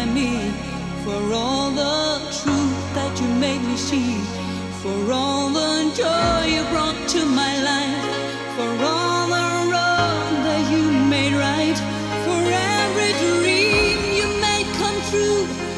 find me. For all the truth that you made me see, for all the joy you brought to my life, for all the wrong that you made right, for every dream you made come true.